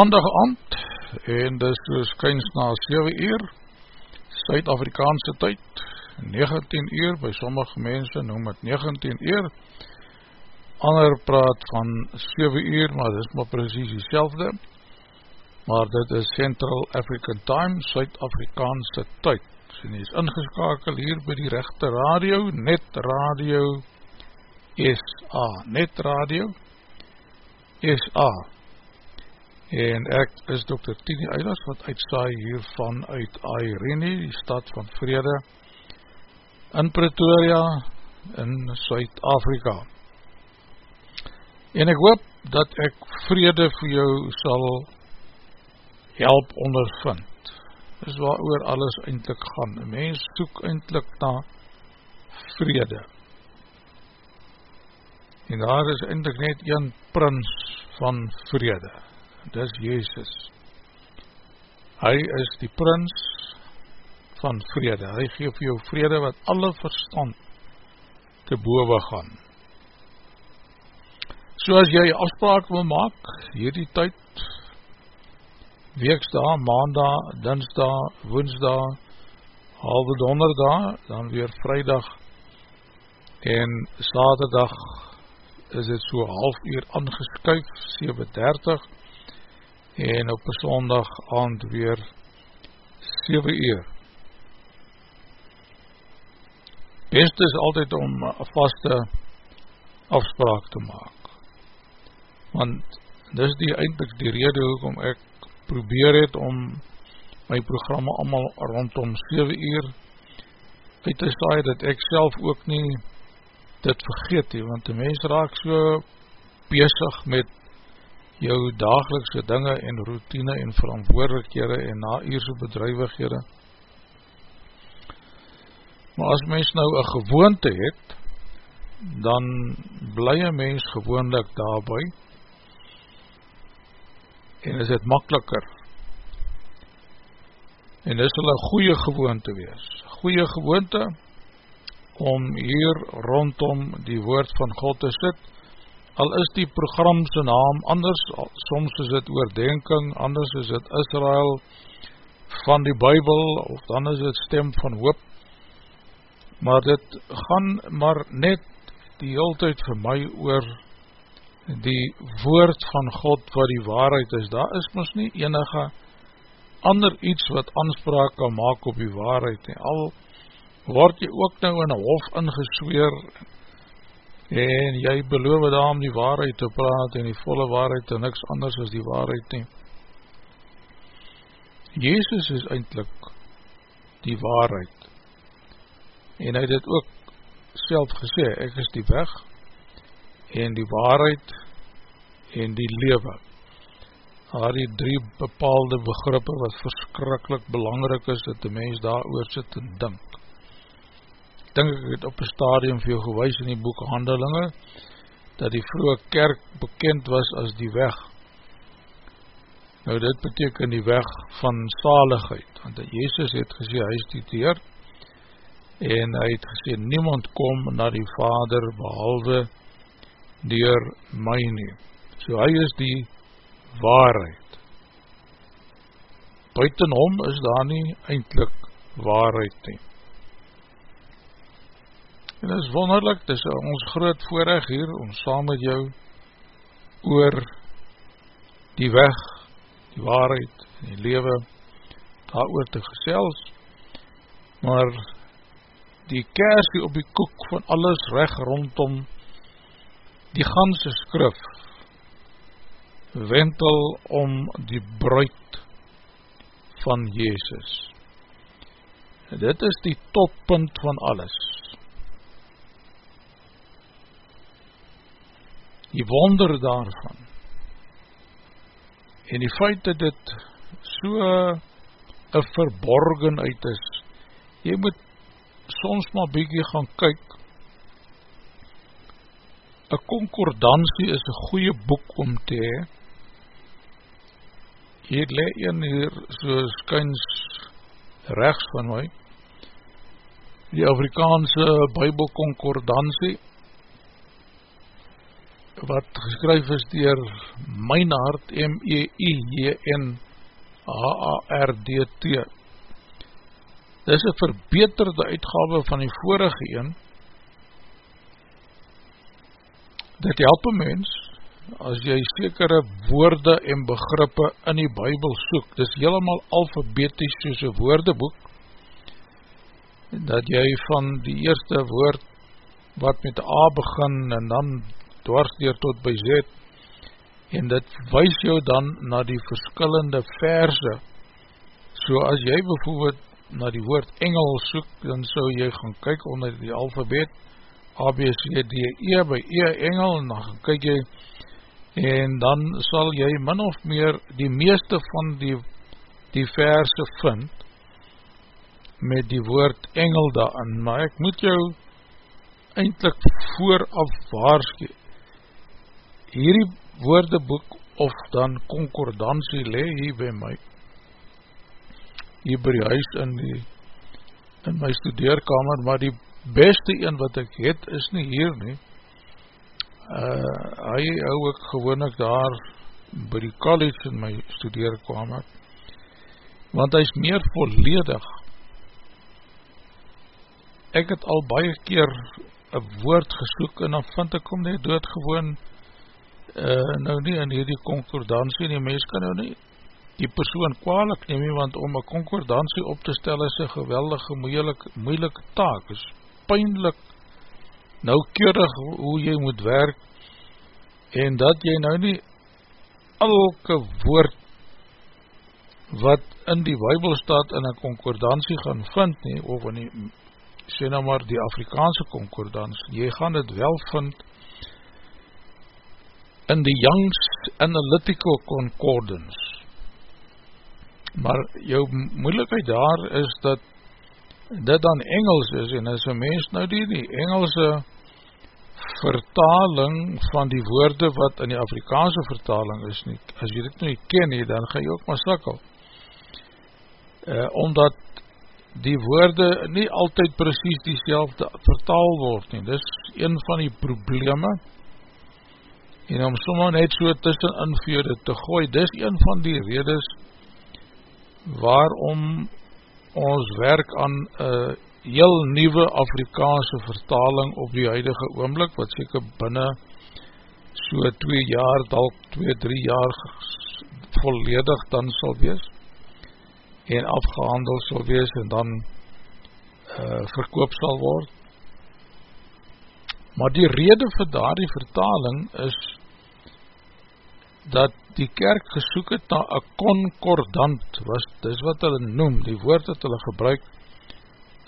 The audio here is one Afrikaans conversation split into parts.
maandag aand en dit is so skyns na 7 uur Suid-Afrikaanse tyd 19 uur, by sommige mense noem het 19 uur. Ander praat van 7 uur, maar dit is maar precies die selfde maar dit is Central African Time Suid-Afrikaanse tyd. En die is ingeskakel hier by die rechte radio, Net Radio SA, Net Radio SA en ek is Dr. Tini Eilers wat uitsaai hiervan uit Airene, die stad van vrede in Pretoria in Suid-Afrika. En ek hoop dat ek vrede vir jou sal help ondervind. Dis waar oor alles eindelijk gaan. een mens soek eindelijk na vrede. En daar is eindelijk net een prins van vrede dis Jezus. Hy is die prins van vrede. Hy geef jou vrede wat alle verstand te boven gaan. So as jy afspraak wil maak, hierdie tyd, weeksdag, maandag, dinsdag, woensdag, halve donderdag, dan weer vrijdag en saterdag is het so half uur aangeskuif, 7.30 en op een sondag aand weer 7 uur. Best is altyd om vaste afspraak te maak. Want dis die eindelijk die rede hoekom ek probeer het om my programma allemaal rondom 7 uur uit te saai, dat ek self ook nie dit vergeet he, want die mens raak so bezig met jou dagelikse dinge en routine en verantwoordelikhede en na uurse bedrijvighede. Maar as mens nou een gewoonte het, dan bly een mens gewoonlik daarby en is het makkeliker en is hulle goeie gewoonte wees goeie gewoonte om hier rondom die woord van God te sit al is die programse naam anders, soms is het oordenking, anders is het Israel van die Bijbel of dan is het stem van hoop. Maar dit gaan maar net die heel tyd vir my oor die woord van God wat die waarheid is, daar is ons nie enige ander iets wat aanspraak kan maak op die waarheid nie, al word jy ook nou in een hof ingesweer en jy beloof daar om die waarheid te praat en die volle waarheid en niks anders as die waarheid nie Jezus is eindelijk die waarheid en hy het het ook self gesê, ek is die weg en die waarheid en die lewe. Daar die drie bepaalde begrippe wat verskrikkelijk belangrik is dat die mens daar oor sit en dink. Ek dink ek het op een stadium vir jou gewys in die boek Handelinge dat die vroege kerk bekend was as die weg. Nou dit beteken die weg van saligheid, want Jezus het gesê, hy is die teer, en hy het gesê, niemand kom na die vader behalwe dier my nie. So hy is die waarheid. Buiten hom is daar nie eindelijk waarheid nie. En dit is wonderlik, dit is ons groot voorrecht hier, om saam met jou oor die weg, die waarheid en die lewe daar oor te gesels, maar die kersie op die koek van alles recht rondom die ganse skrif wentel om die bruid van Jezus. Dit is die toppunt van alles. Die wonder daarvan. En die feit dat dit so een verborgenheid is, jy moet soms maar bykie gaan kyk. Een concordantie is een goeie boek om te hee hier le een hier so skyns rechts van my. Die Afrikaanse bybel concordantie wat geskryf is dier Meinhard M-E-I-J-N H-A-R-D-T Dit is een verbeterde uitgave van die vorige een. Dit help een mens, as jy sekere woorde en begrippe in die bybel soek, dit is helemaal alfabetisch soos een woordeboek, dat jy van die eerste woord wat met A begin en dan dwarsdeer tot by Z, en dit wees jou dan na die verskillende verse, so as jy bijvoorbeeld na die woord engel soek, dan sou jy gaan kyk onder die alfabet, A, B, C, D, E, by E, engel, en dan gaan kyk jy, en dan sal jy min of meer die meeste van die, die verse vind, met die woord engel daarin, maar ek moet jou eindelijk vooraf waarske, hierdie woordeboek, of dan concordantie le hier by my, hier by die huis in, die, in my studeerkamer, maar die beste een wat ek het is nie hier nie. Uh, hy hou ek gewoon ek daar by die college in my studeerkamer, want hy is meer volledig. Ek het al baie keer een woord gesoek en dan vind ek om net doodgewoon uh, nou nie in hierdie concordantie, die mens kan nou nie die persoon kwalijk neem, want om een concordantie op te stel is een geweldige moeilike, moeilike taak, is pijnlik noukeurig hoe jy moet werk, en dat jy nou nie elke woord wat in die weibel staat in een concordantie gaan vind nie, of in die, sê nou maar die Afrikaanse concordantie, jy gaan het wel vind in die Young's Analytical Concordance, maar jou moeilikheid daar is dat dit dan Engels is, en as een mens nou die, die Engelse vertaling van die woorde wat in die Afrikaanse vertaling is nie, as jy dit nie ken nie, dan ga jy ook maar slikkel. Uh, eh, omdat die woorde nie altyd precies die vertaal word nie, dis een van die probleme, en om sommer net so tussen invede te gooi, dis een van die redes waarom ons werk aan een heel nieuwe Afrikaanse vertaling op die huidige oomblik, wat seker binnen so 2 jaar, dalk 2-3 jaar volledig dan sal wees en afgehandel sal wees en dan uh, verkoop sal word. Maar die rede vir daar die vertaling is dat die kerk gesoek het na een concordant, was, dis wat hulle noem, die woord wat hulle gebruik,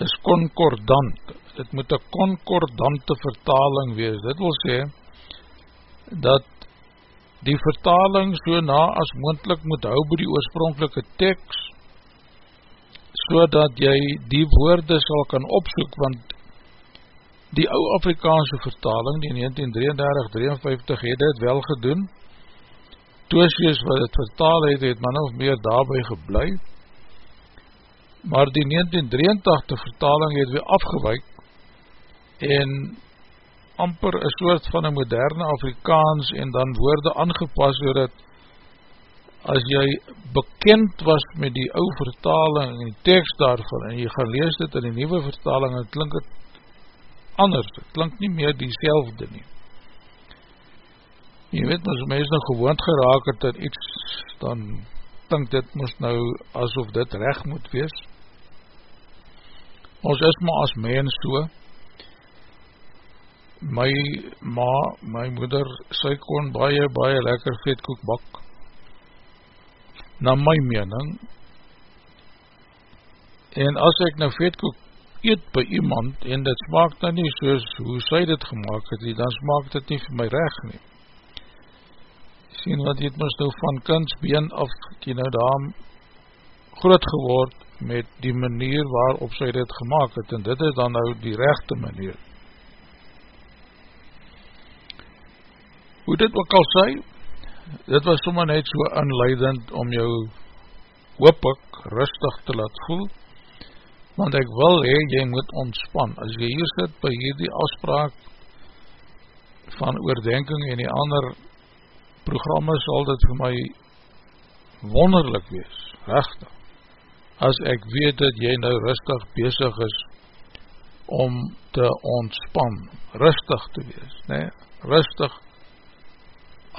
is concordant, dit moet een concordante vertaling wees, dit wil sê, dat die vertaling so na as moendlik moet hou by die oorspronkelike tekst, so dat jy die woorde sal kan opsoek, want die ou Afrikaanse vertaling, die 1933-53, het dit wel gedoen, Tooswees wat het vertaal het, het man of meer daarby geblei, maar die 1983 vertaling het weer afgewijk en amper een soort van een moderne Afrikaans en dan woorde aangepas oor het as jy bekend was met die ou vertaling en die tekst daarvan en jy gaan lees dit in die nieuwe vertaling en klink het anders, het klink nie meer die selfde nie jy weet, as mens nou gewoond geraak het in iets, dan dink dit moest nou asof dit recht moet wees. Ons is maar as mens so, my ma, my moeder, sy kon baie, baie lekker vetkoek bak, na my mening, en as ek nou vetkoek eet by iemand, en dit smaak dan nie soos hoe sy dit gemaakt het, dan smaak dit nie vir my recht nie sien wat het moest nou van kunstbeen af, jy nou daar groot geword met die manier waarop sy dit gemaakt het, en dit is dan nou die rechte manier. Hoe dit ook al sy, dit was sommer net so inleidend om jou hoop ek rustig te laat voel, want ek wil hee, jy moet ontspan. As jy hier sit by hierdie afspraak van oordenking en die ander programme sal dit vir my wonderlik wees, rechtig, as ek weet dat jy nou rustig bezig is om te ontspan, rustig te wees, nee, rustig,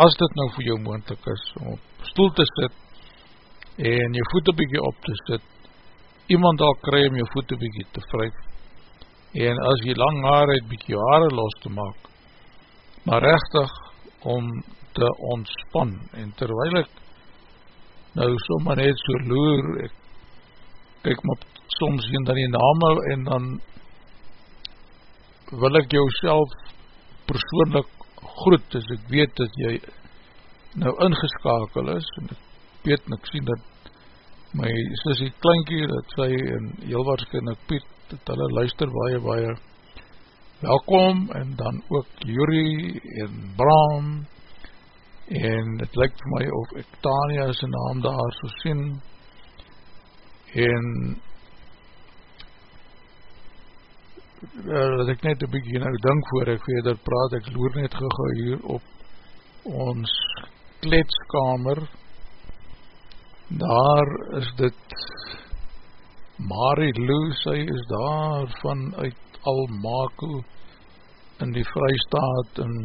as dit nou vir jou moendlik is, om op stoel te sit, en jou voete bykie op te sit, iemand al kry om jou voete bykie te vryf, en as jy lang haar het, bykie haare los te maak, maar rechtig, om te ontspan en terwijl ek nou sommer net so loer ek kyk maar soms hier dan die name en dan wil ek jou self persoonlik groet as ek weet dat jy nou ingeskakel is en ek weet en ek sien dat my sissie klinkie dat sy en heel waarschijnlijk Piet dat hulle luister baie baie welkom en dan ook Juri en Bram en het lyk vir my of ek Tania sy naam daar so sien en dat ek net een bykie nou dink voor ek verder praat, ek loer net gega hier op ons kletskamer. Daar is dit Marie Lou, sy is daar vanuit Almako in die Vrystaat in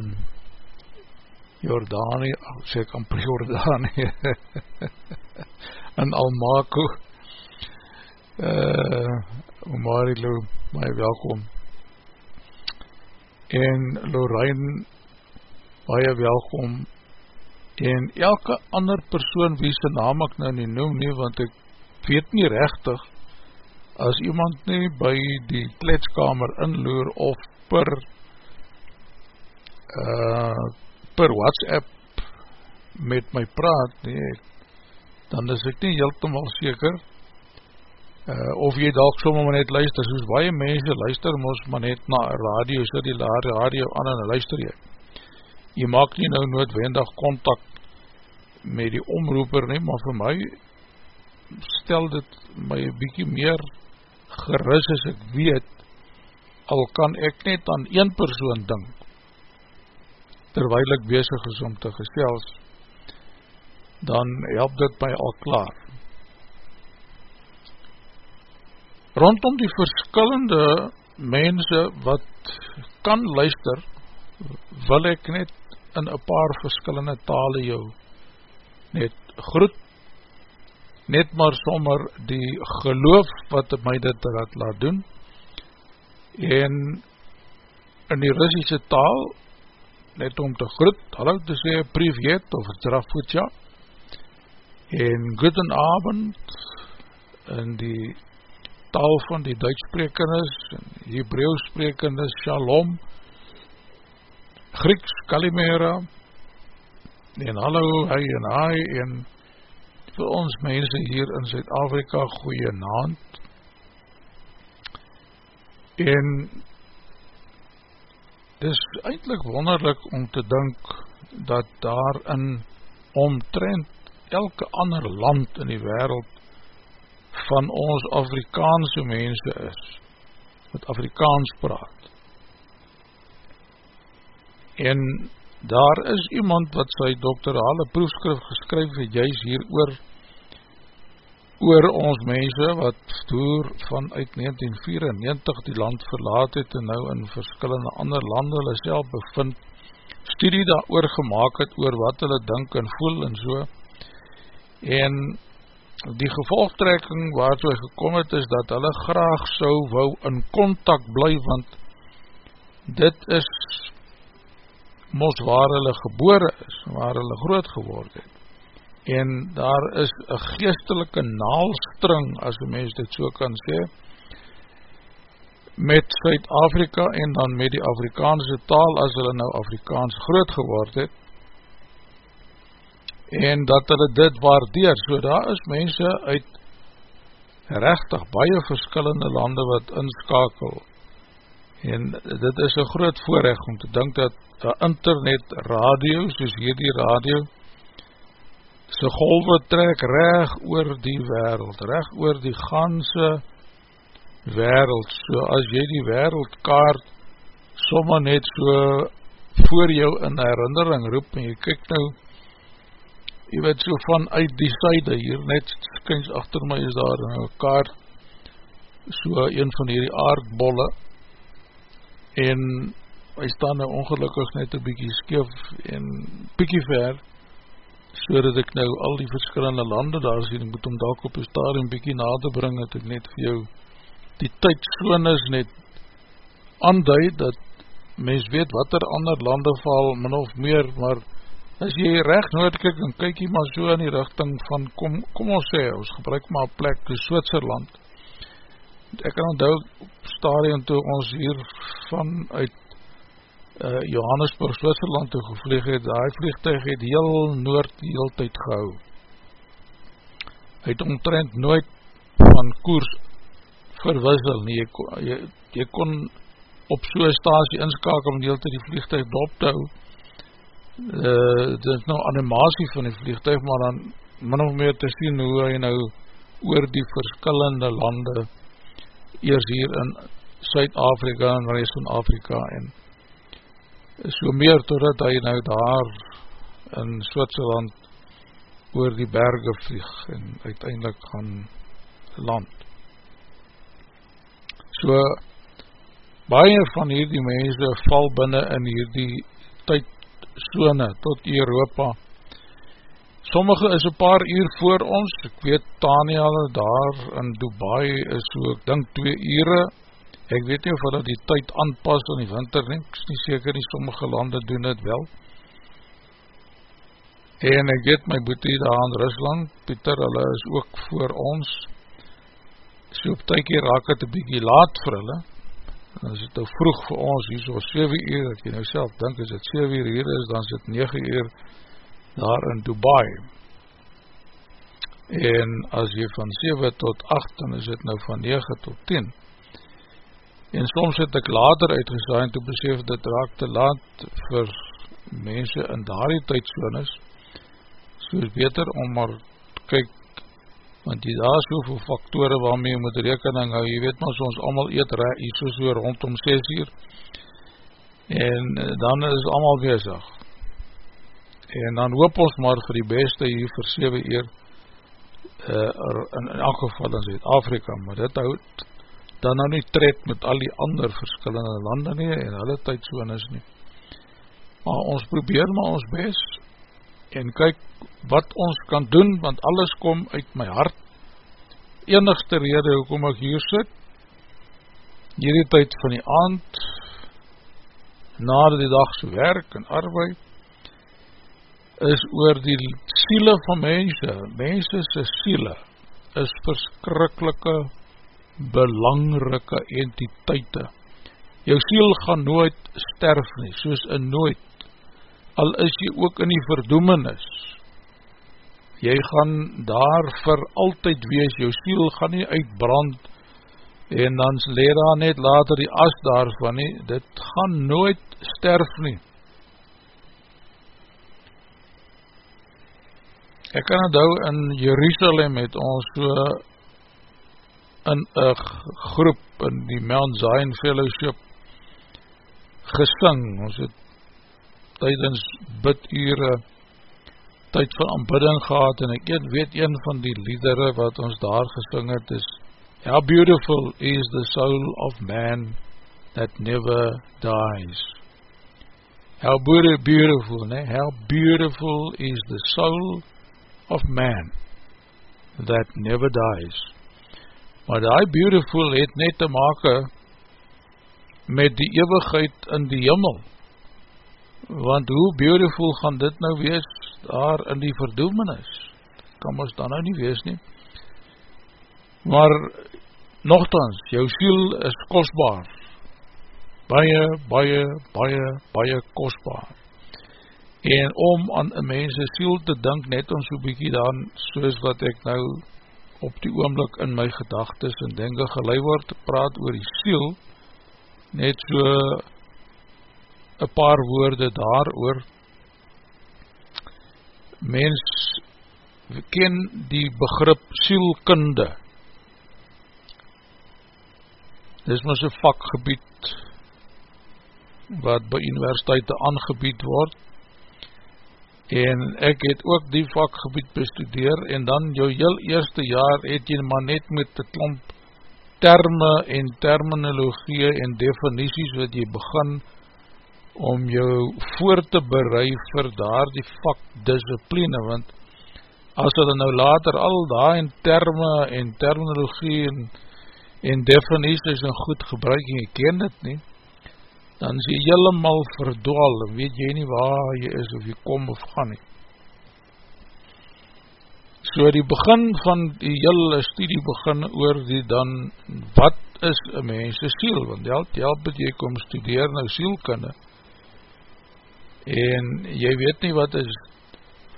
Jordanië, sê ek amper Jordanië, in Almako, uh, Marilo, my welkom, en Lorraine, baie welkom, en elke ander persoon wie sy naam ek nou nie noem nie, want ek weet nie rechtig, as iemand nie by die kletskamer inloer of per uh, per WhatsApp met my praat, nee, dan is ek nie heeltemal seker, uh, of jy dalk sommer maar net luister, soos baie mense luister ons maar net na radio, so die radio aan en luister jy. Jy maak nie nou noodwendig contact met die omroeper nie, maar vir my stel dit my bykie meer geris as ek weet, al kan ek net aan een persoon dink, terwijl ek bezig is om te gestels, dan help dit my al klaar. rondom die verskillende mense wat kan luister, wil ek net in een paar verskillende tale jou net groet, net maar sommer die geloof wat my dit laat laat doen, en in die Russische taal, net om te groet, hallo te sê, privet of drafutja, en guten avond, in die taal van die Duitsprekendes, Hebreeuwsprekendes, Shalom, Grieks, Kalimera, en hallo, hy en hy, en vir ons mense hier in Zuid-Afrika, goeie naand, en dit is eindelijk wonderlik om te dink, dat daar in omtrent elke ander land in die wereld van ons Afrikaanse mense is, wat Afrikaans praat. En daar is iemand wat sy doktorale proefskrif geskryf het, juist hier oor, oor ons mense wat stoer vanuit 1994 die land verlaat het en nou in verskillende ander lande hulle self bevind, studie daar oor gemaakt het oor wat hulle dink en voel en so, en die gevolgtrekking waartoe hy gekom het is dat hulle graag so wou in contact bly want dit is mos waar hulle gebore is waar hulle groot geword het en daar is een geestelike naalstring as die mens dit so kan sê met Suid-Afrika en dan met die Afrikaanse taal as hulle nou Afrikaans groot geword het en dat hulle dit waardeer, so daar is mense uit rechtig baie verskillende lande wat inskakel. En dit is een groot voorrecht om te dink dat internet radio, soos hierdie radio sy golwe trek reg oor die wereld, reg oor die ganse wereld, so as jy die wereldkaart sommer net so voor jou in herinnering roep en jy kyk nou jy weet so van uit die syde hier, net kyns achter my is daar in een kaart, so een van hierdie aardbolle, en hy staan nou ongelukkig net een bykie skeef en bykie ver, so dat ek nou al die verskillende lande daar sien, moet om dalk op die stadium bykie na te bring, dat ek net vir jou die tydsonis net aanduid, dat mens weet wat er ander lande val, min of meer, maar as jy recht noord kyk, dan kyk jy maar so in die richting van, kom, kom ons sê, ons gebruik maar plek, die Switserland. Ek kan onthou, stadion toe ons hier van uit uh, Johannesburg, Switserland toe gevlieg het, die vliegtuig het heel noord heel tyd gehou. Hy het omtrent nooit van koers verwissel nie, jy, jy, jy kon op so'n stasie inskakel om die heel tyd die vliegtuig dop te hou, uh, dit is nou animatie van die vliegtuig, maar dan min of meer te sien hoe hy nou oor die verskillende lande eers hier in Suid-Afrika en rest van Afrika en so meer totdat hy nou daar in Switserland oor die berge vlieg en uiteindelik gaan land. So baie van hierdie mense val binnen in hierdie tyd zone tot Europa. Sommige is een paar uur voor ons, ek weet Tania daar in Dubai is so, ek dink twee ure, ek weet nie of hulle die tyd aanpas in die winter nie, ek is nie seker nie, sommige lande doen het wel. En ek weet my boete daar in Rusland, Pieter, hulle is ook voor ons, so op tykie raak het een bykie laat vir hulle, en as het nou vroeg vir ons, hier so 7 uur, dat jy nou self denk, as het 7 uur hier is, dan is het 9 uur daar in Dubai. en as jy van 7 tot 8, dan is het nou van 9 tot 10. En soms het ek later uitgesaai en toe besef dit raak te laat vir mense in daardie tydsonis, so is beter om maar kyk, want jy daar is soveel faktore waarmee jy moet rekening hou, jy weet maar soms allemaal eet re, hier so so rondom 6 uur, en eh, dan is allemaal bezig. En dan hoop ons maar vir die beste hier vir 7 uur, uh, in, in elk geval in Zuid-Afrika, maar dit houd dan nou nie tred met al die ander verskillende lande nie, en hulle tydsoon is nie. Maar ons probeer maar ons best, en kyk wat ons kan doen, want alles kom uit my hart. Enigste rede hoekom ek hier sit, hierdie tyd van die aand, na die dagse werk en arbeid, is oor die siele van mense, mense sy siele, is verskrikkelike, belangrike entiteite. Jou siel gaan nooit sterf nie, soos in nooit, al is jy ook in die verdoemenis. Jy gaan daar vir altyd wees, jou siel gaan nie uitbrand, en dan leer daar net later die as daarvan nie, dit gaan nooit sterf nie. Ek kan het hou in Jerusalem het ons so in een groep in die Mount Zion Fellowship gesing. Ons het tydens bidure tyd van aanbidding gehad en ek weet een van die liedere wat ons daar gesing het is How beautiful is the soul of man that never dies. How beautiful, ne? How beautiful is the soul of man that never dies. Maar die beautiful het net te make met die eeuwigheid in die jimmel. Want hoe beautiful gaan dit nou wees daar in die verdoemenis? Kan ons dan nou nie wees nie. Maar nogthans, jou siel is kostbaar. Baie, baie, baie, baie kostbaar en om aan een mense siel te dink net om so'n bykie dan soos wat ek nou op die oomlik in my gedagtes en dinge gelei word te praat oor die siel net so een paar woorde daar oor mens ken die begrip sielkunde. Dis mis een vakgebied wat by universiteite aangebied word en ek het ook die vakgebied bestudeer en dan jou heel eerste jaar het jy maar net met die klomp terme en terminologie en definities wat jy begin om jou voor te bereid vir daar die vakdiscipline want as hulle nou later al daar in terme en terminologie en, en definities en goed gebruik en jy ken dit nie dan is jy helemaal verdwaal, en weet jy nie waar jy is, of jy kom of gaan nie. So die begin van die hele studie begin oor die dan, wat is een mense siel, want die help, die help het jy kom studeer nou sielkunde, en jy weet nie wat is,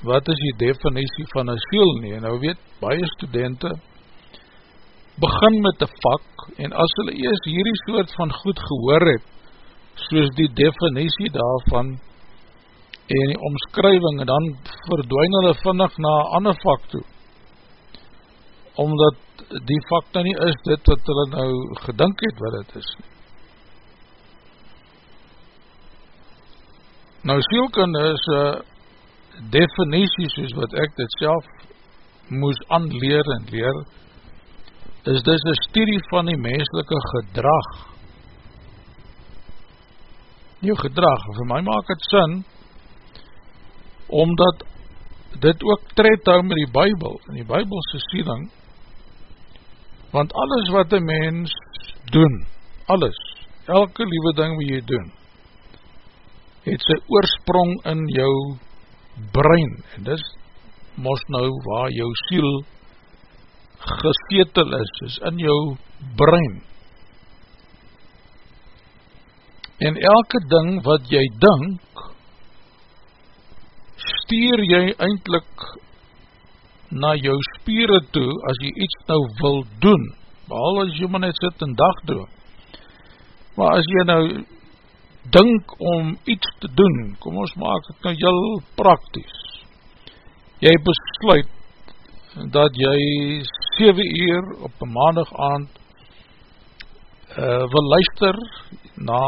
wat is die definitie van een siel nie, en nou weet baie studenten, begin met die vak, en as hulle eers hierdie soort van goed gehoor het, soos die definitie daarvan en die omskrywing en dan verdwijn hulle vinnig na ander vak toe. Omdat die vak nou nie is dit wat hulle nou gedink het wat het is nou sielkunde is een definitie soos wat ek dit self moes aanleer en leer is dis een studie van die menselike gedrag jou gedrag, vir my maak het sin, omdat dit ook tred hou met die bybel, in die bybelse siening, want alles wat een mens doen, alles, elke liewe ding wat jy doen, het sy oorsprong in jou brein, en dis mos nou waar jou siel gesetel is, is in jou brein, En elke ding wat jy dink, stuur jy eindelijk na jou spieren toe, as jy iets nou wil doen, behal as jy maar net sit en dag doen, maar as jy nou dink om iets te doen, kom ons maak het nou heel prakties, jy besluit dat jy 7 uur op een maandag aand uh, wil luister na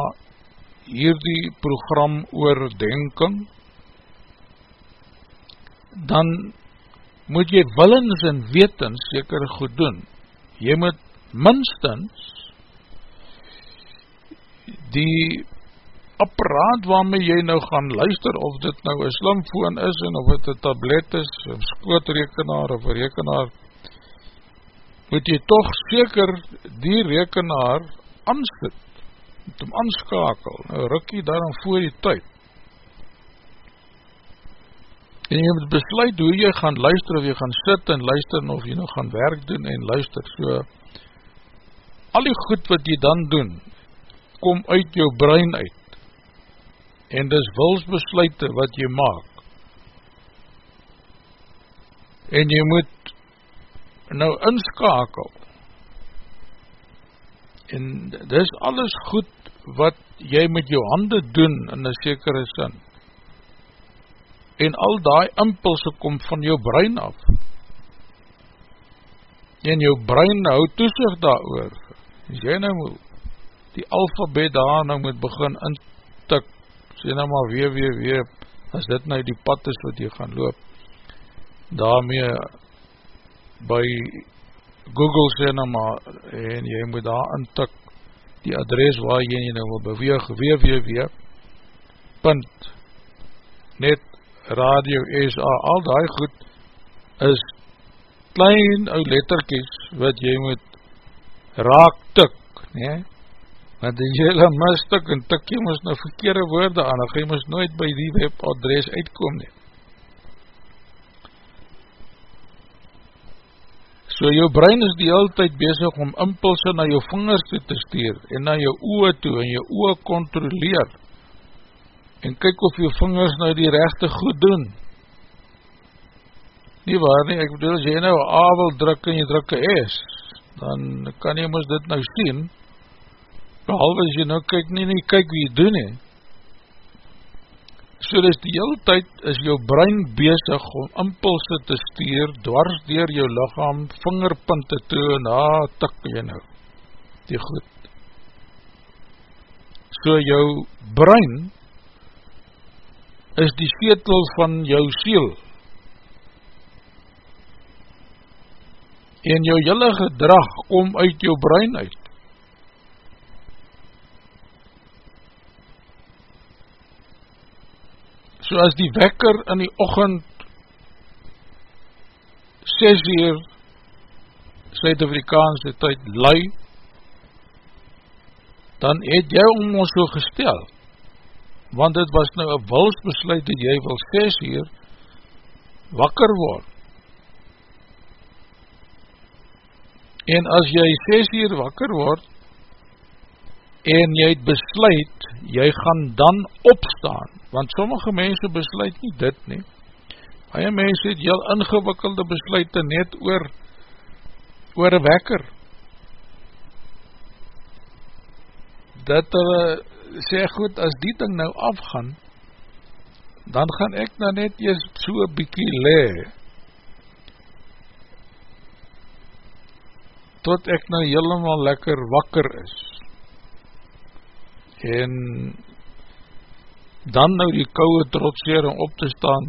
hierdie program oordenking, dan moet jy willens en wetens seker goed doen. Jy moet minstens die apparaat waarmee jy nou gaan luister, of dit nou een slimfoon is, en of dit een tablet is, een skootrekenaar of een rekenaar, moet jy toch seker die rekenaar aansit, moet hom aanskakel, nou rukkie daarom voor die tyd. En jy moet besluit hoe jy gaan luister, of jy gaan sit en luister, of jy nou gaan werk doen en luister, so, al die goed wat jy dan doen, kom uit jou brein uit, en dis wilsbesluite wat jy maak, en jy moet nou inskakel, en dis alles goed wat jy met jou hande doen in een sekere sin. En al die impulse kom van jou brein af. En jou brein hou toesig daar oor as jy nou die alfabet daar nou moet begin intik sê nou maar weer weer weer as dit nou die pad is wat jy gaan loop daarmee by Google sê nou maar, en jy moet daar intik die adres waar jy nou wil beweeg, www, punt, net radio SA, al die goed is klein ou letterkies wat jy moet raak tik, nee, want as jy hulle mistik en tik jy moest nou verkeerde woorde aan, dan jy moest nooit by die webadres uitkom nie. So jou brein is die hele tyd bezig om impulse na jou vingers toe te stuur en na jou oe toe en jou oe controleer en kyk of jou vingers nou die rechte goed doen. Nie waar nie, ek bedoel as jy nou A wil druk en jy druk een S, dan kan jy moes dit nou sien, behalwe as jy nou kyk nie, nie kyk wie jy doen nie, So dis die hele tyd is jou brein bezig om impulse te stuur, dwars dier jou lichaam, vingerpunte toe, en ah, tik jy nou, die goed. So jou brein is die setel van jou siel. En jou jylle gedrag kom uit jou brein uit. So as die wekker in die ochend 6 uur Suid-Afrikaanse tyd lui dan het jy om ons so gestel. Want dit was nou een wilsbesluit dat jy wil 6 uur wakker word. En as jy 6 uur wakker word en jy het besluit jy gaan dan opstaan want sommige mense besluit nie dit nie. Baie mense het heel ingewikkelde besluite net oor oor een wekker. Dat hulle sê goed, as die ding nou afgaan, dan gaan ek nou net eers so bykie le, tot ek nou helemaal lekker wakker is. En dan nou die kouwe trotseer om op te staan.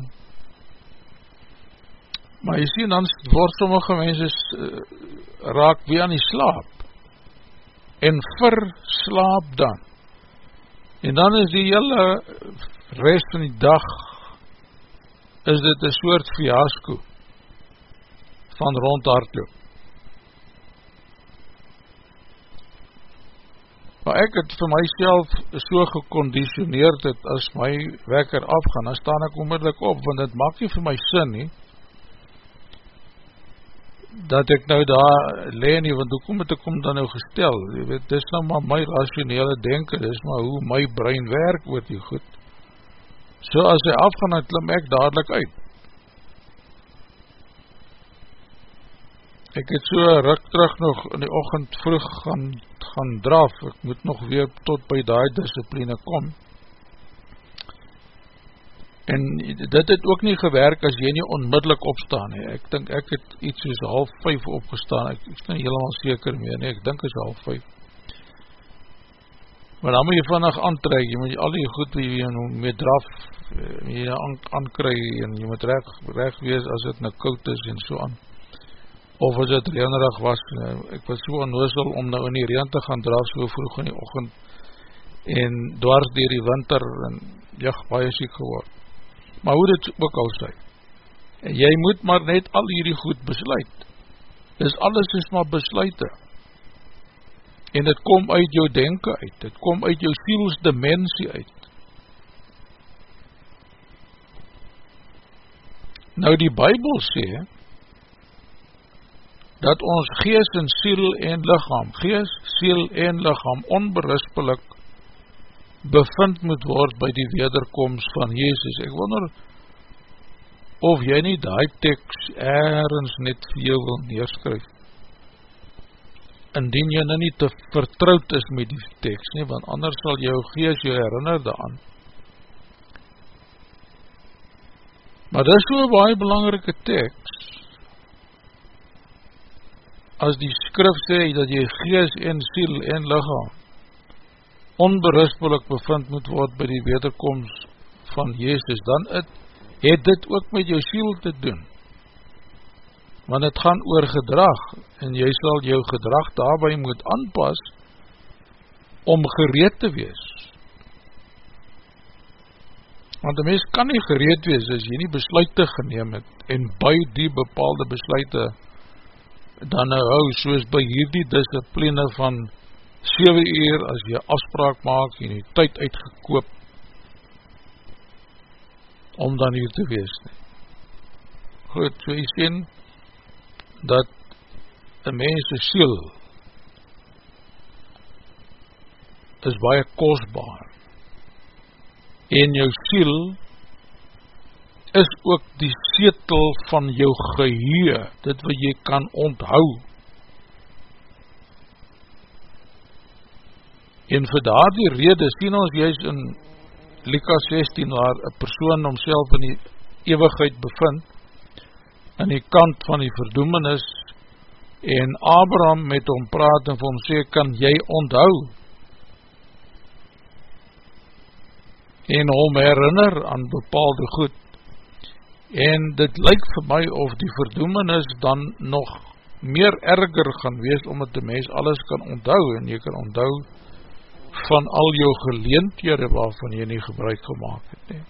Maar jy sien, dan word sommige mense uh, raak weer aan die slaap en verslaap dan. En dan is die hele rest van die dag is dit een soort fiasco van rondhardloop. Maar ek het vir myself so geconditioneerd het as my wekker afgaan, dan staan ek onmiddellik op, want het maak nie vir my sin nie, dat ek nou daar leen nie, want hoe kom het ek om dan nou gestel? Jy weet, dis nou maar my rationele denken, dis maar hoe my brein werk word die goed. So as hy afgaan, dan klim ek dadelijk uit. Ek het so ruk terug nog in die ochend vroeg gaan, gaan draf, ek moet nog weer tot by die discipline kom. En dit het ook nie gewerk as jy nie onmiddellik opstaan he. Ek dink ek het iets soos half vijf opgestaan, ek is nie helemaal seker meer nie, ek dink is half vijf. Maar dan moet jy vannig aantrek, jy moet al die goed wie jy mee draf, eh, jy aankry en jy moet recht, recht wees as het nou koud is en so aan of as het reenerig was, nou, ek was so onnoosel om nou in die reen te gaan draaf so vroeg in die ochend en dwars dier die winter en ja, baie siek geword. Maar hoe dit ook al sy, en jy moet maar net al hierdie goed besluit. Dis alles is maar besluite. En dit kom uit jou denken uit, dit kom uit jou sielsdimensie uit. Nou die Bijbel sê, dat ons gees en siel en lichaam, gees, siel en lichaam onberispelik bevind moet word by die wederkomst van Jezus. Ek wonder of jy nie die tekst ergens net vir jou wil neerskryf. Indien jy nou nie te vertrouwd is met die tekst nie, want anders sal jou gees jou herinner daan. Maar dit is so baie belangrike tekst, as die skrif sê dat jy gees en siel en lichaam onberispelik bevind moet word by die wederkomst van Jezus, dan het, het dit ook met jou siel te doen. Want het gaan oor gedrag en jy sal jou gedrag daarby moet aanpas om gereed te wees. Want die mens kan nie gereed wees as jy nie besluite geneem het en by die bepaalde besluite dan nou hou soos by hierdie discipline van 7 uur as jy afspraak maak en die tyd uitgekoop om dan hier te wees nie. Goed, so jy sien dat een mense siel is baie kostbaar en jou siel is ook die setel van jou geheer, dit wat jy kan onthou. En vir daar die rede, sien ons juist in Lika 16, waar een persoon omself in die eeuwigheid bevind, in die kant van die verdoemenis, en Abraham met hom praat en vir hom sê, kan jy onthou? En hom herinner aan bepaalde goed, en dit lyk vir my of die verdoemenis dan nog meer erger gaan wees, omdat die mens alles kan onthou, en jy kan onthou van al jou geleentede waarvan jy nie gebruik gemaakt het. Nie.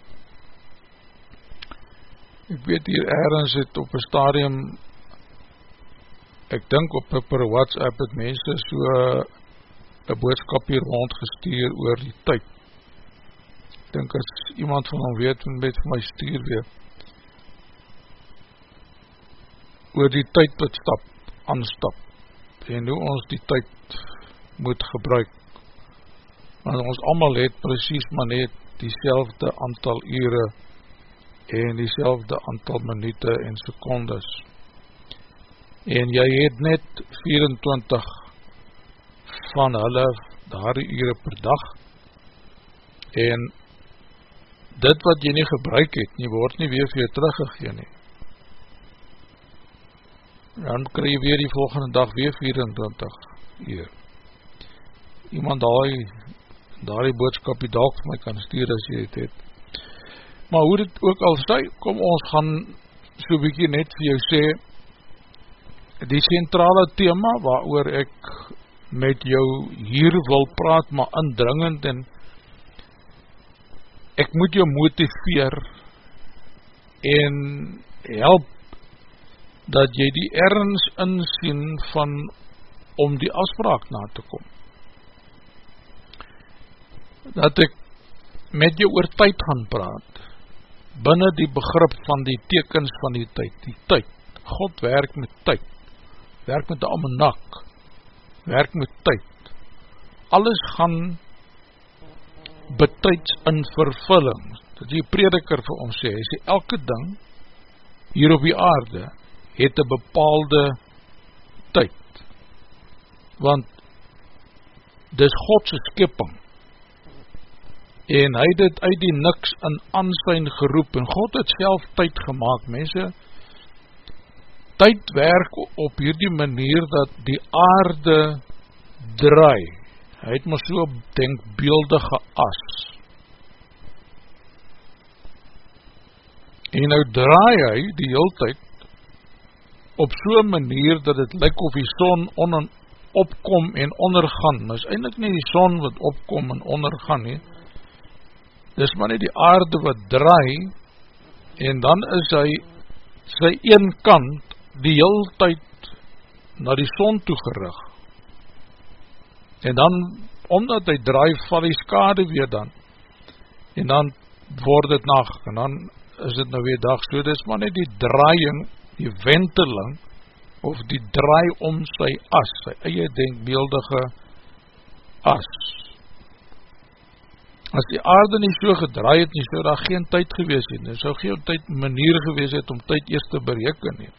Ek weet hier ergens het op een stadium, ek dink op per WhatsApp het mense so een boodskap hier rondgestuur oor die tyd. Ek dink as iemand van hom weet, met vir my stuur weer, oor die tyd wat stap, aanstap en hoe ons die tyd moet gebruik. Want ons allemaal het precies maar net die aantal ure en die aantal minute en secondes. En jy het net 24 van hulle daar die ure per dag en dit wat jy nie gebruik het nie word nie weer vir jou teruggegeen nie dan kry jy weer die volgende dag weer 24 uur. Iemand daai daar die boodskap die dag vir my kan stuur as jy het het. Maar hoe dit ook al sê, kom ons gaan so bykie net vir jou sê, die centrale thema waar oor ek met jou hier wil praat, maar indringend en ek moet jou motiveer en help dat jy die ergens insien van om die afspraak na te kom. Dat ek met jou oor tyd gaan praat, binnen die begrip van die tekens van die tyd, die tyd. God werk met tyd, werk met die almanak, werk met tyd. Alles gaan betijds in vervulling, dat die prediker vir ons sê, hy sê elke ding hier op die aarde, het een bepaalde want dis Godse skipping, en hy het het uit die niks in ansijn geroep, en God het self tyd gemaakt, mense, tyd werk op hierdie manier, dat die aarde draai, hy het maar so denkbeeldige as, en nou draai hy die heel tyd, op so'n manier, dat het lyk of die son on en opkom en ondergaan, maar is eindelijk nie die son wat opkom en ondergaan nie, dis maar nie die aarde wat draai, en dan is hy sy een kant die heel tyd na die son toegerig. En dan, omdat hy draai, val die skade weer dan, en dan word het nacht, en dan is het nou weer dag, so dis maar nie die draaiing, die wenteling, of die draai om sy as, sy eie denkbeeldige as, as die aarde nie so gedraai het nie, so daar geen tyd gewees het, nie, so geen tyd manier gewees het om tyd eerst te bereken nie.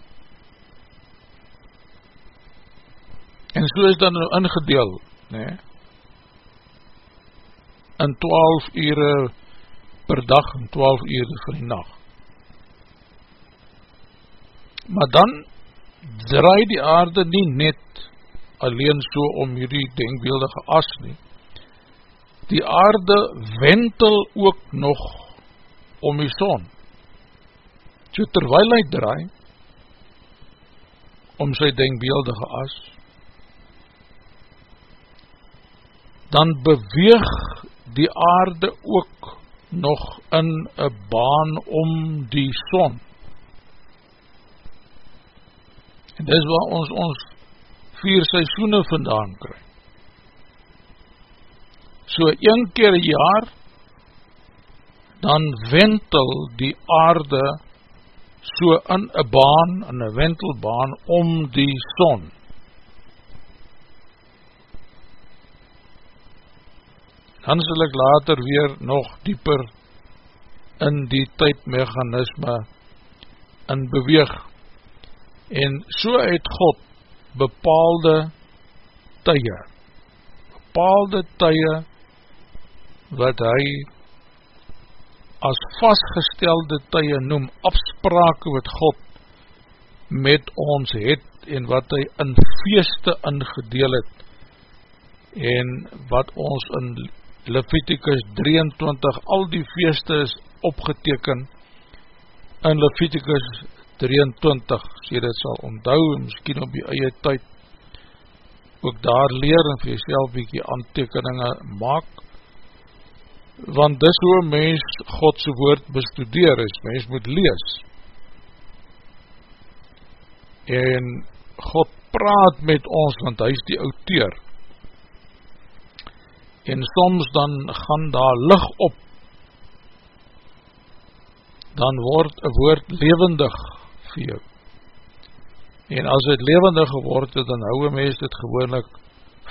En so is dan nou ingedeel, nie, in 12 ure per dag en 12 ure vir die nacht. Maar dan draai die aarde nie net alleen so om hierdie denkbeeldige as nie, die aarde wentel ook nog om die son. So terwijl hy draai, om sy denkbeeldige as, dan beweeg die aarde ook nog in een baan om die son. En dis waar ons ons vier seisoene vandaan krijg so een keer jaar, dan wentel die aarde so in een baan, in een wentelbaan, om die son. Dan sal ek later weer nog dieper in die tydmechanisme in beweeg. En so het God bepaalde tye, bepaalde tye wat hy as vastgestelde tye noem, afsprake wat God met ons het en wat hy in feeste ingedeel het en wat ons in Leviticus 23 al die feeste is opgeteken. In Leviticus 23 sê dit sal onthou en miskien op die eie tyd ook daar leer en vir jyself bykie aantekeninge maak want dis hoe mens Godse woord bestudeer is, mens moet lees. En God praat met ons, want hy is die auteur. En soms dan gaan daar lig op, dan word een woord levendig vir jou. En as het levendig geword het, dan hou een mens dit gewoonlik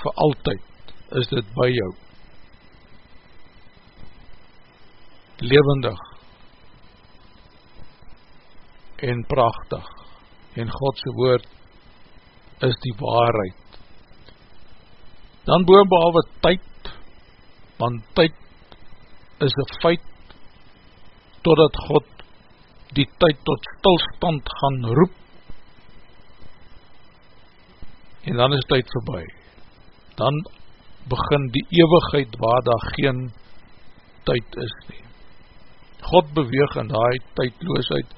vir altyd, is dit by jou. levendig en prachtig en Godse woord is die waarheid dan boon behalwe tyd want tyd is een feit totdat God die tyd tot stilstand gaan roep. En dan is tyd voorbij dan begin die eeuwigheid waar daar geen tyd is nie. God beweeg in die tydloosheid,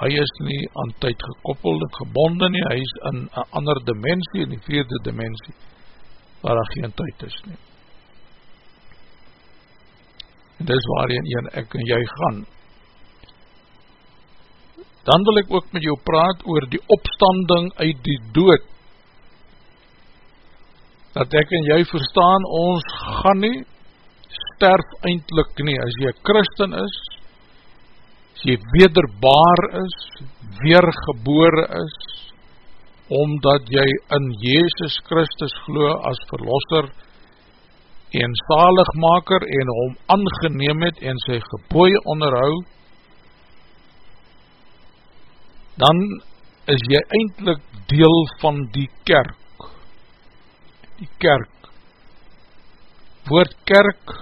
hy is nie aan tyd gekoppeld en gebonden nie, hy is in een ander dimensie, in die vierde dimensie, waar daar geen tyd is nie. En dis waarin een ek en jy gaan. Dan wil ek ook met jou praat oor die opstanding uit die dood, dat ek en jy verstaan, ons gaan nie sterf eindelijk nie, as jy christen is, as jy wederbaar is, weergebore is, omdat jy in Jezus Christus glo as verlosser en zaligmaker en hom aangeneem het en sy geboeie onderhou, dan is jy eindelijk deel van die kerk, die kerk. Woord kerk,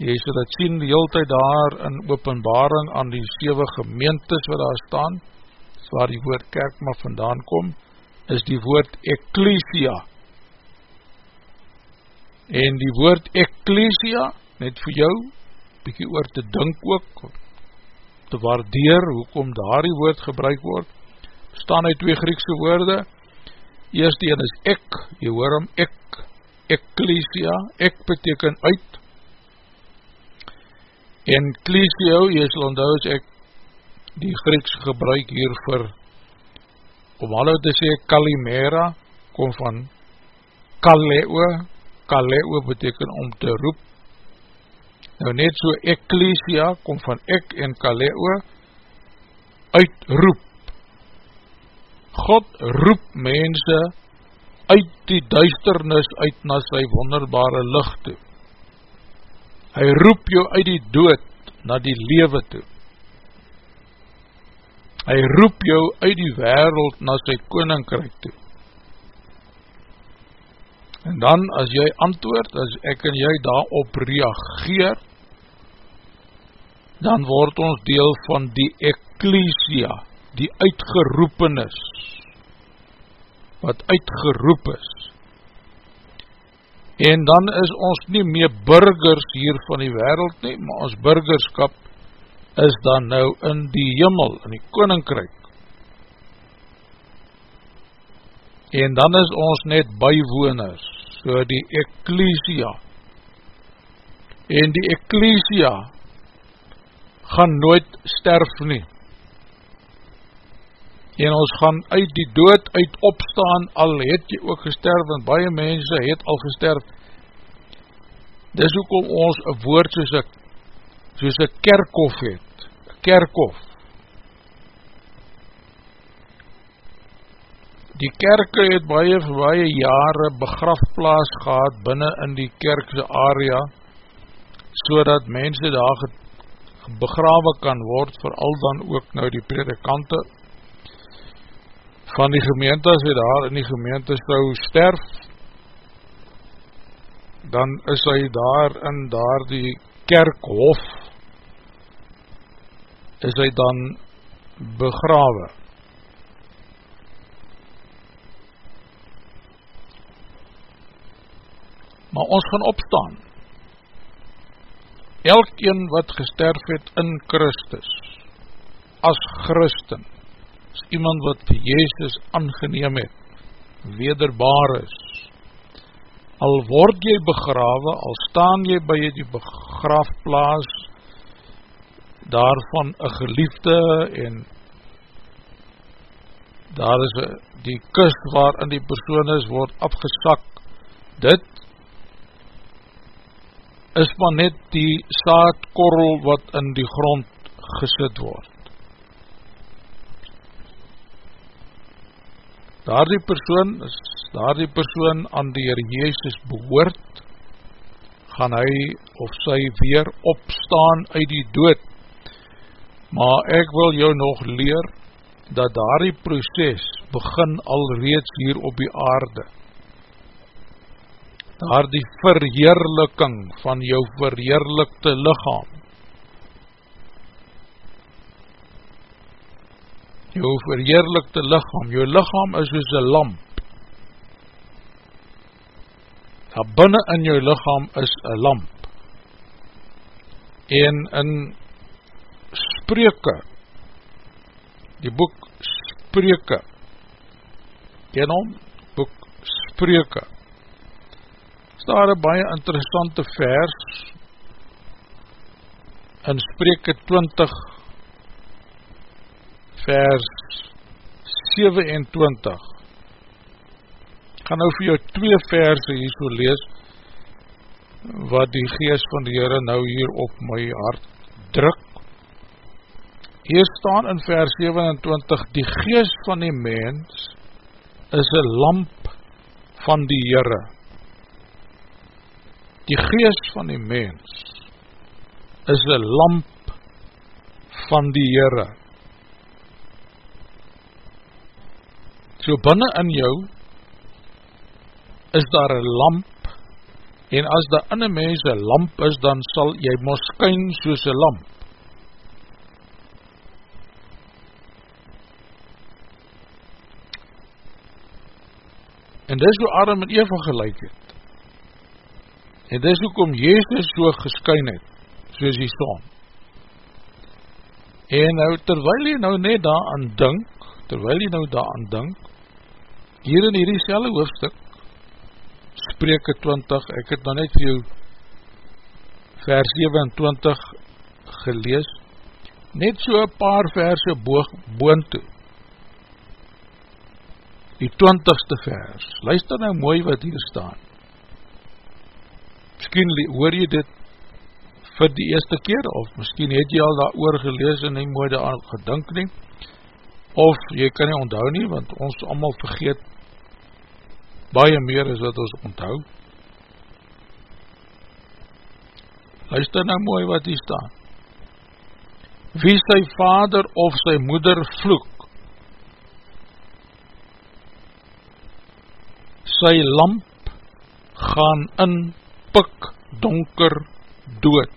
jy sal dat sien die hele tijd daar in openbaring aan die 7 gemeentes wat daar staan, waar die woord kerk maar vandaan kom, is die woord ecclesia. En die woord ecclesia, net vir jou, bykie oor te dink ook, te waardeer, hoekom daar die woord gebruik word, staan uit twee Griekse woorde, eerst die ene is ek, jy hoor hem, ek, ecclesia, ek beteken uit, en ecclesio, jy sal onthou as ek die Grieks gebruik hier vir, om hallo te sê, kalimera, kom van kaleo, kaleo beteken om te roep, nou net so ecclesia, kom van ek en kaleo, uitroep, God roep mense uit die duisternis uit na sy wonderbare licht toe. Hy roep jou uit die dood na die lewe toe. Hy roep jou uit die wereld na sy koninkryk toe. En dan as jy antwoord, as ek en jy daarop reageer, dan word ons deel van die ecclesia, die uitgeroepenis, wat uitgeroep is. En dan is ons nie meer burgers hier van die wereld nie, maar ons burgerskap is dan nou in die jimmel, in die koninkryk. En dan is ons net bijwoners, so die ecclesia. En die ecclesia gaan nooit sterf nie en ons gaan uit die dood uit opstaan, al het jy ook gesterf, want baie mense het al gesterf. Dis hoekom ons een woord soos een, soos een kerkhof het, kerkhof. Die kerke het baie vir baie jare begrafplaas gehad binnen in die kerkse area, so dat mense daar begrawe kan word, vooral dan ook nou die predikante, van die gemeente, as hy daar in die gemeente sou sterf, dan is hy daar in daar die kerkhof, is hy dan begrawe. Maar ons gaan opstaan. Elkeen wat gesterf het in Christus, as Christen, is iemand wat vir Jezus aangeneem het, wederbaar is. Al word jy begrawe, al staan jy by die begraafplaas daarvan een geliefde en daar is die kust waarin die persoon is, word afgesak. Dit is maar net die saadkorrel wat in die grond gesit word. daar die persoon, daar die persoon aan die Heer Jezus behoort, gaan hy of sy weer opstaan uit die dood. Maar ek wil jou nog leer, dat daar die proces begin alreeds hier op die aarde. Daar die verheerliking van jou verheerlikte lichaam, jou verheerlikte lichaam, jou lichaam is soos een lamp, daar binnen in jou lichaam is een lamp, en in spreuke, die boek spreuke, ken om, boek spreuke, is daar een baie interessante vers, in spreuke 20, vers 27 ek gaan nou vir jou twee verse hier so lees wat die geest van die Heere nou hier op my hart druk. Hier staan in vers 27 die geest van die mens is een lamp van die Heere die geest van die mens is een lamp van die Heere So binnen in jou is daar een lamp, en as daar in een mens een lamp is, dan sal jy moskyn soos een lamp. En dis hoe Adam en Eva gelijk het. En dis hoe kom Jezus so geskyn het, soos die son. En nou, terwyl jy nou net daar aan dink, terwyl jy nou daar aan dink, hier in hierdie selle hoofdstuk, spreke 20, ek het nou net vir jou vers 27 gelees, net so een paar verse boog boon toe, die 20ste vers, luister nou mooi wat hier staan, miskien hoor jy dit vir die eerste keer, of miskien het jy al daar oor gelees en nie mooi daar gedink nie, of jy kan nie onthou nie, want ons allemaal vergeet baie meer as wat ons onthou. Luister nou mooi wat hier staan. Wie sy vader of sy moeder vloek, sy lamp gaan in pik donker dood.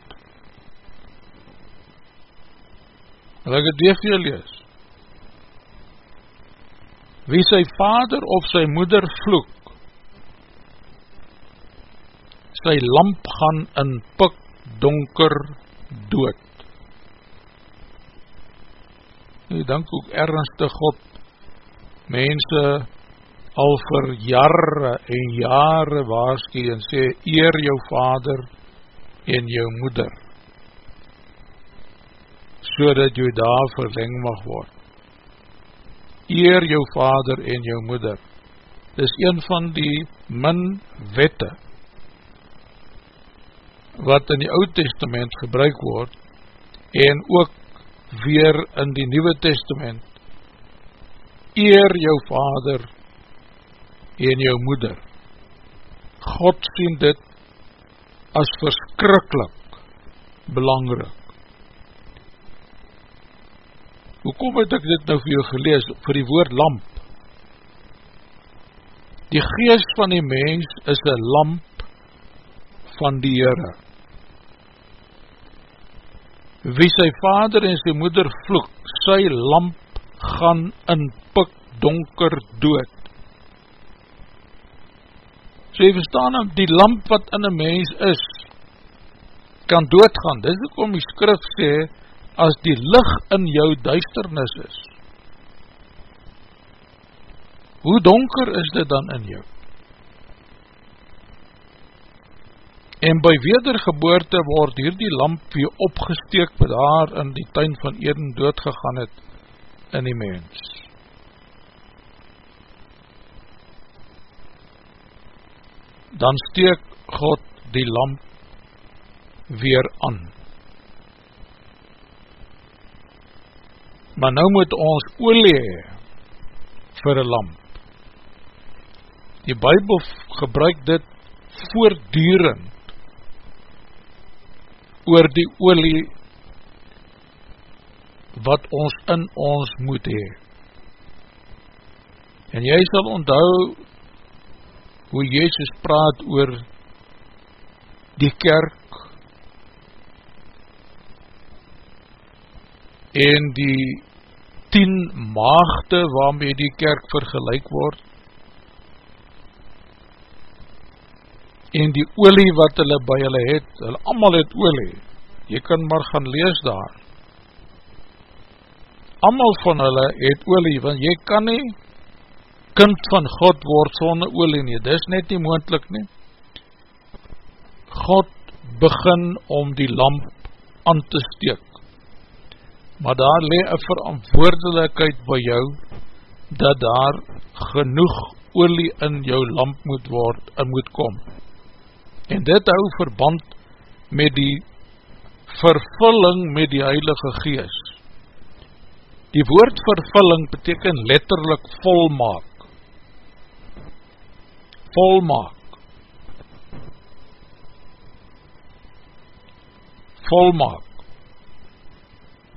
Wil ek het weer vir lees? Wie sy vader of sy moeder vloek, sy lamp gaan in pik donker dood. Ek denk ook ernstig God, mense al vir jare en jare waarskie en sê, eer jou vader en jou moeder so dat jy daar verleng mag word. Eer jou vader en jou moeder. Is een van die min wette wat in die oud testament gebruik word en ook weer in die nieuwe testament. Eer jou vader en jou moeder. God sien dit as verskrikkelijk belangrik. Hoekom het ek dit nou vir jou gelees, vir die woord lamp? Die geest van die mens is een lamp van die Heere. Wie sy vader en sy moeder vloek, sy lamp gaan in pik donker dood. So jy verstaan hem, die lamp wat in een mens is, kan doodgaan. Dit is ook om die skrif sê, as die licht in jou duisternis is, hoe donker is dit dan in jou? En by wedergeboorte word hier die lamp weer opgesteek wat daar in die tuin van Eden doodgegaan het in die mens. Dan steek God die lamp weer aan. maar nou moet ons olie vir een lamp. Die Bijbel gebruik dit voordierend oor die olie wat ons in ons moet hee. En jy sal onthou hoe Jezus praat oor die kerk en die tien maagde waarmee die kerk vergelijk word en die olie wat hulle by hulle het, hulle allemaal het olie, jy kan maar gaan lees daar, allemaal van hulle het olie, want jy kan nie kind van God word sonder olie nie, dit is net nie moendlik nie, God begin om die lamp aan te steek, maar daar le een verantwoordelikheid by jou, dat daar genoeg olie in jou lamp moet word en moet kom. En dit hou verband met die vervulling met die Heilige Gees. Die woord vervulling beteken letterlik volmaak. Volmaak. Volmaak.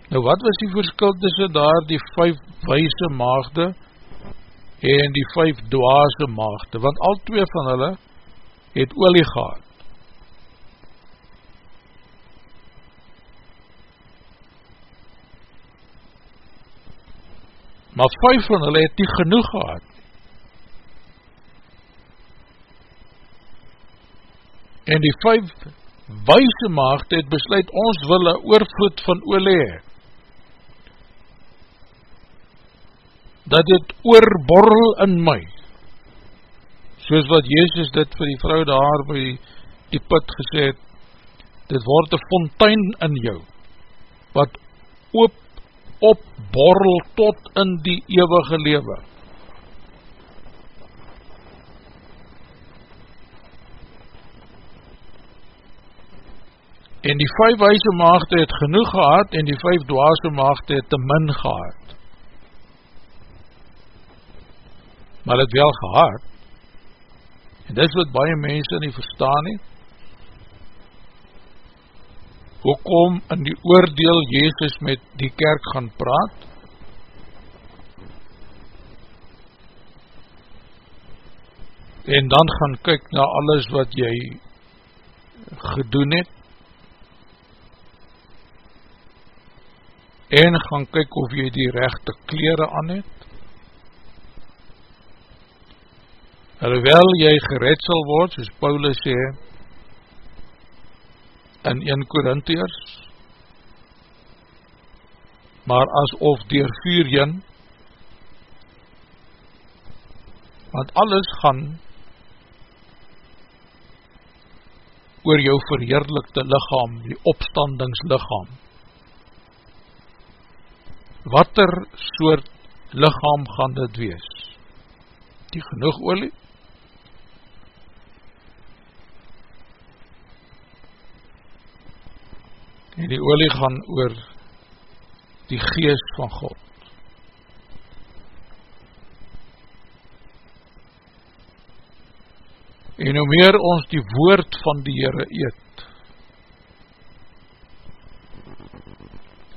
Nou wat was die verskil tussen daar die vijf wijse maagde en die vijf dwaase maagde, want al twee van hulle het olie gehad. Maar vijf van hulle het nie genoeg gehad. En die vijf wijse maagde het besluit, ons wil een oorvloed van olie hee. dat dit oorborrel in my, soos wat Jezus dit vir die vrou daar by die put gesê het, dit word een fontein in jou, wat oop, opborrel tot in die eeuwige lewe. En die vijf wijse maagde het genoeg gehad, en die vijf dwaase maagde het te min gehad. maar het wel gehad, en dis wat baie mense nie verstaan nie, hoekom in die oordeel Jezus met die kerk gaan praat, en dan gaan kyk na alles wat jy gedoen het, en gaan kyk of jy die rechte kleren aan het, Alhoewel jy gered sal word, soos Paulus sê, in 1 Korintiers, maar asof dier vuur jyn, want alles gaan oor jou verheerlikte lichaam, die opstandingslichaam. Wat er soort lichaam gaan dit wees? Die genoeg olie? en die olie gaan oor die geest van God. En hoe meer ons die woord van die Heere eet,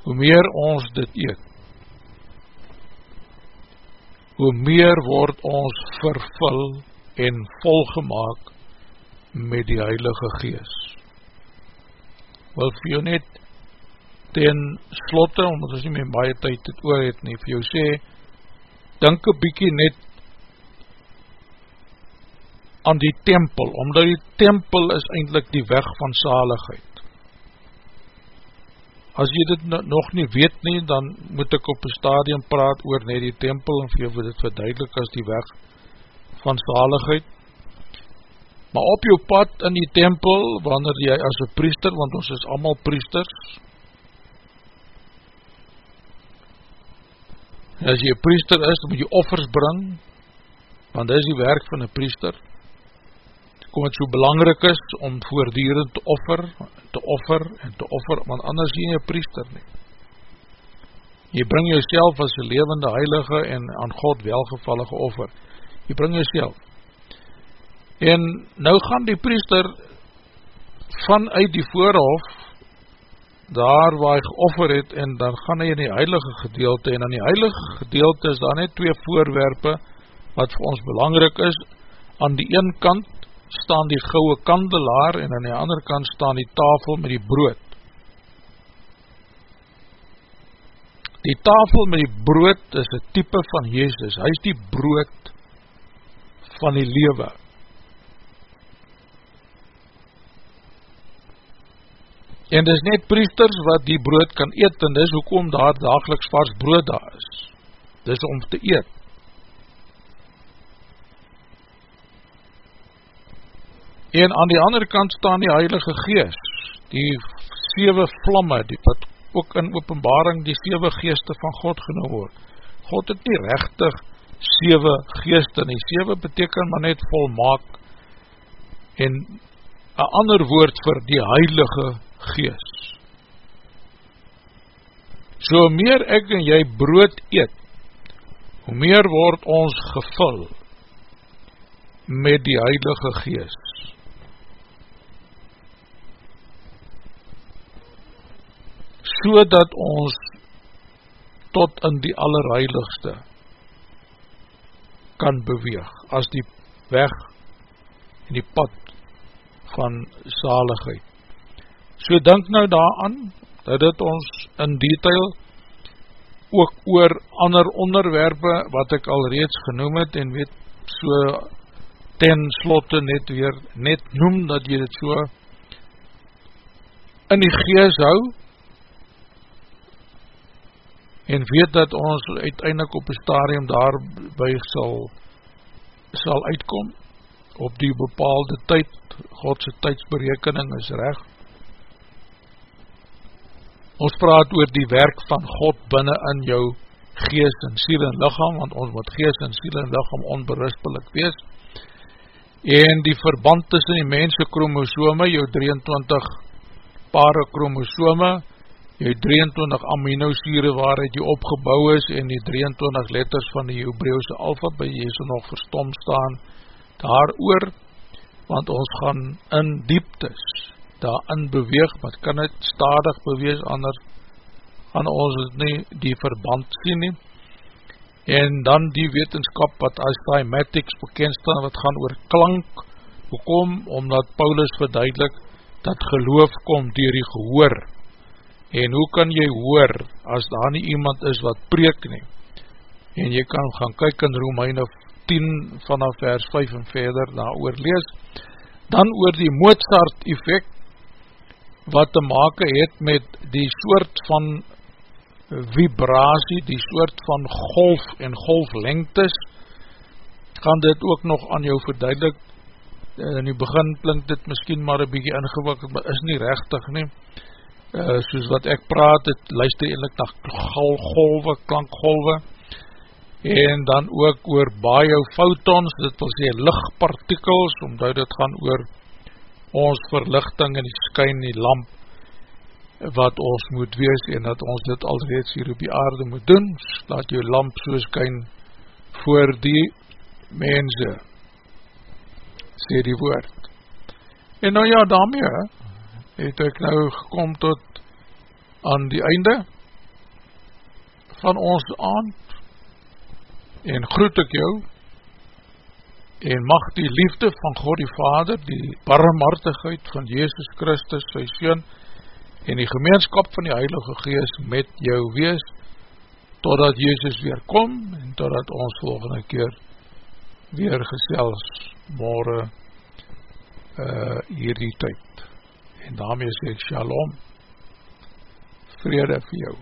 hoe meer ons dit eet, hoe meer word ons vervul en volgemaak met die Heilige Geest wil vir jou net ten slotte, omdat ons nie meer baie tyd het oor het nie, vir jou sê, dink een bykie net aan die tempel, omdat die tempel is eindelijk die weg van saligheid. As jy dit nog nie weet nie, dan moet ek op een stadium praat oor net die tempel, en vir jou wil dit verduidelik as die weg van saligheid, maar op jou pad in die tempel, wanneer jy as een priester, want ons is allemaal priesters, as jy een priester is, moet jy offers bring, want dit is die werk van een priester, kom het so belangrijk is, om voordierend te offer, te offer en te offer, want anders jy nie een priester nie. Jy bring jouself as een levende heilige en aan God welgevallige offer. Jy bring jouself. En nou gaan die priester vanuit die voorhof daar waar hy geoffer het en dan gaan hy in die heilige gedeelte en in die heilige gedeelte is daar net twee voorwerpe wat vir ons belangrijk is aan die een kant staan die gouwe kandelaar en aan die ander kant staan die tafel met die brood die tafel met die brood is een type van Jezus, hy is die brood van die lewe En dis net priesters wat die brood kan eet, en dis hoekom daar dageliks vars brood daar is. Dis om te eet. En aan die andere kant staan die Heilige Geest, die sewe vlamme, die wat ook in openbaring die sewe geeste van God genoem word. God het nie rechtig sewe geeste nie, sewe beteken maar net volmaak en een ander woord vir die Heilige gees. So meer ek en jy brood eet, hoe meer word ons gevul met die heilige gees. So dat ons tot in die allerheiligste kan beweeg as die weg en die pad van zaligheid. So denk nou daaraan, dat dit ons in detail ook oor ander onderwerpe wat ek al reeds genoem het en weet so ten slotte net weer net noem dat jy dit so in die gees hou en weet dat ons uiteindelik op die stadium daarby sal sal uitkom op die bepaalde tyd Godse tydsberekening is recht Ons praat oor die werk van God binnen in jou gees en siel en lichaam, want ons moet gees en siel en lichaam onberispelik wees. En die verband tussen die mense chromosome, jou 23 pare chromosome, jou 23 aminosyre waaruit jy opgebouw is, en die 23 letters van die Hebreeuwse alfabet, jy sal nog verstom staan daar oor, want ons gaan in dieptes, daarin beweeg, maar kan het stadig beweeg, anders gaan ons het nie die verband sien nie. En dan die wetenskap wat as thymatics bekend staan, wat gaan oor klank, hoekom, omdat Paulus verduidelik, dat geloof kom dier die gehoor. En hoe kan jy hoor, as daar nie iemand is wat preek nie? En jy kan gaan kyk in Romeine 10 vanaf vers 5 en verder daar lees. Dan oor die Mozart effect, wat te make het met die soort van vibrasie, die soort van golf en golflengtes, kan dit ook nog aan jou verduidelik, in die begin klink dit miskien maar een bykie ingewikkeld, maar is nie rechtig nie, uh, soos wat ek praat, het luister eindelijk na golwe, klankgolwe, en dan ook oor biophotons, dit wil sê lichtpartikels, omdat dit gaan oor ons verlichting en die skyn die lamp wat ons moet wees en dat ons dit alreeds hier op die aarde moet doen, laat jou lamp so skyn voor die mense, sê die woord. En nou ja, daarmee het ek nou gekom tot aan die einde van ons aand en groet ek jou en mag die liefde van God die Vader, die barmhartigheid van Jezus Christus, sy Seen, en die gemeenskap van die Heilige Gees met jou wees, totdat Jezus weer kom, en totdat ons volgende keer weer gesels, morgen, uh, hierdie tyd. En daarmee sê ek shalom, vrede vir jou.